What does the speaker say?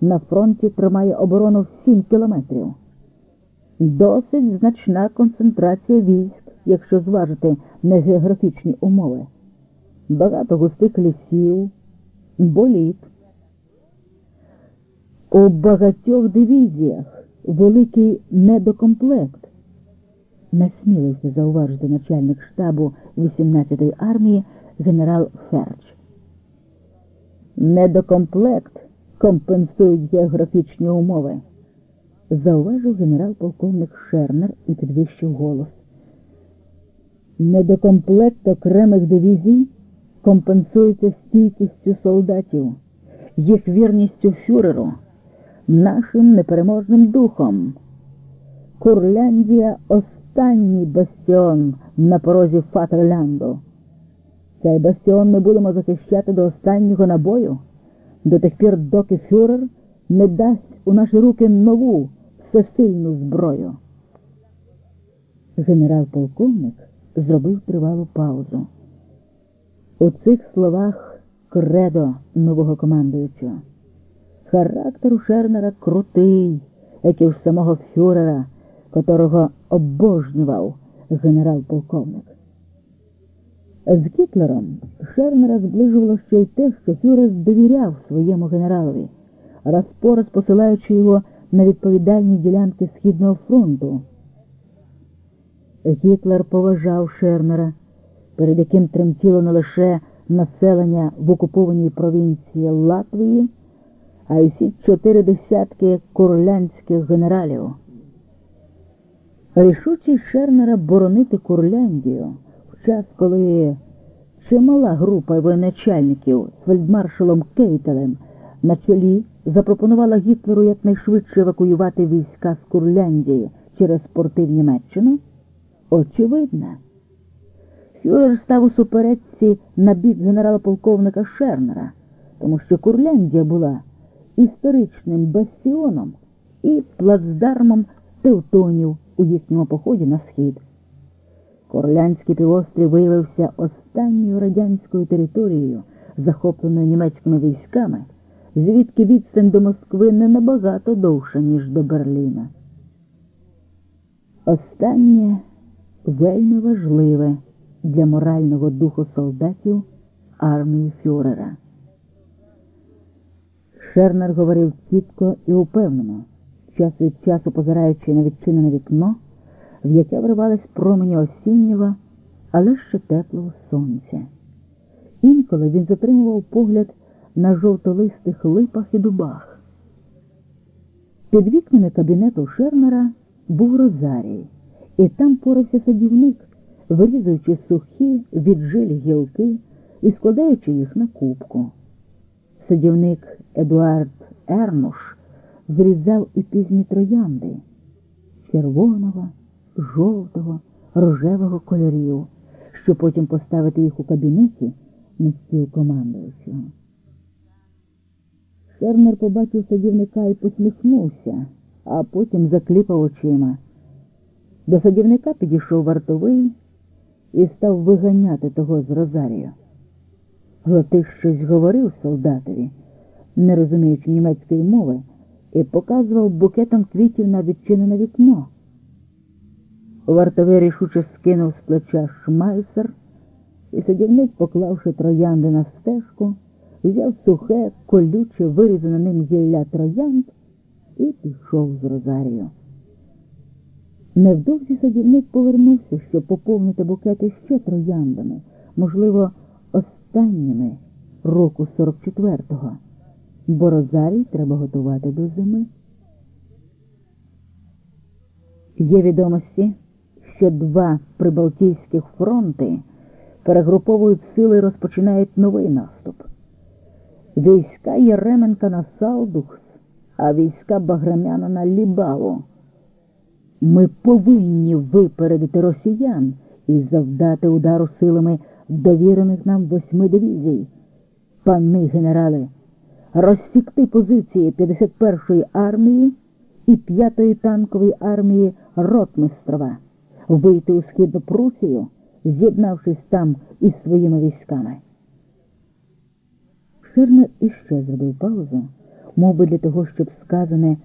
на фронті тримає оборону в 7 кілометрів. Досить значна концентрація військ, якщо зважити на географічні умови. Багато густих лісів, боліт. У багатьох дивізіях великий недокомплект, насмілився зауважити начальник штабу 18-ї армії генерал Ферч. Недокомплект компенсують географічні умови, зауважив генерал-полковник Шернер і підвищив голос. Недокомплект окремих дивізій компенсується стійкістю солдатів, їх вірністю фюреру, нашим непереможним духом. Курляндія останній бастіон на порозі Фатерлянду. Цей бастіон ми будемо захищати до останнього набою, до тих пір, доки фюрер не дасть у наші руки нову всесильну зброю. Генерал-полковник зробив тривалу паузу. У цих словах кредо нового командуючого. Характер у Шернера крутий, як і у самого фюрера, котрого обожнював генерал-полковник. З Кітлером Шернера зближувало ще й те, що фюрер довіряв своєму генералові, раз по раз посилаючи його на відповідальні ділянки Східного фронту. Гітлер поважав Шернера, перед яким тремтіло не лише населення в окупованій провінції Латвії, а й всі чотири десятки курлянських генералів. Рішучість Шернера боронити Курляндію час, коли чимала група воєначальників з фельдмаршалом Кейтелем на чолі запропонувала Гітлеру якнайшвидше евакуювати війська з Курляндії через порти в Німеччину, очевидно. Фюрер став у суперечці на бік генерала-полковника Шернера, тому що Курляндія була історичним бастіоном і плацдармом тевтонів у їхньому поході на схід. Курлянський півострів виявився останньою радянською територією, захопленою німецькими військами, звідки відстань до Москви не набагато довша, ніж до Берліна. Останнє вельми важливе для морального духу солдатів армії Фюрера. Шернер говорив чітко і упевнено, час від часу позираючи на відчинене вікно, в яке вривались промені осіннього, але ще теплого сонця. Інколи він затримував погляд на жовтолистих липах і дубах. Під вікнами кабінету Шернера був розарій, і там порався садівник, вирізуючи сухі віджилі гілки і складаючи їх на кубку. Садівник Едуард Ернуш зрізав і пізні троянди червоного, жовтого, рожевого кольорів, щоб потім поставити їх у кабінеті на стіл командуючого. Шернер побачив садівника і посміхнувся, а потім закліпав очима. До садівника підійшов вартовий і став виганяти того з Розарію. Глотий щось говорив солдатові, не розуміючи німецької мови, і показував букетом квітів на відчинене вікно. Вартовий рішуче скинув з плеча шмайсер, і садівник, поклавши троянди на стежку, взяв сухе, колюче, вирізане ним гілля троянд і пішов з Розарію. Невдовзі садівник повернувся, щоб поповнити букети ще трояндами, можливо, останніми року 44-го, бо Розарій треба готувати до зими. Є відомості, що два прибалтійських фронти перегруповують сили і розпочинають новий наступ. Війська Єременка на Салдухс, а війська Баграмяна на Лібаву. Ми повинні випередити росіян і завдати удару силами довірених нам восьми дивізій. Пани генерали, розсікти позиції 51-ї армії і 5-ї танкової армії Ротмистрова, вийти у східну Прусію, з'єднавшись там із своїми військами. Ширнер іще зробив паузу, мов би для того, щоб сказане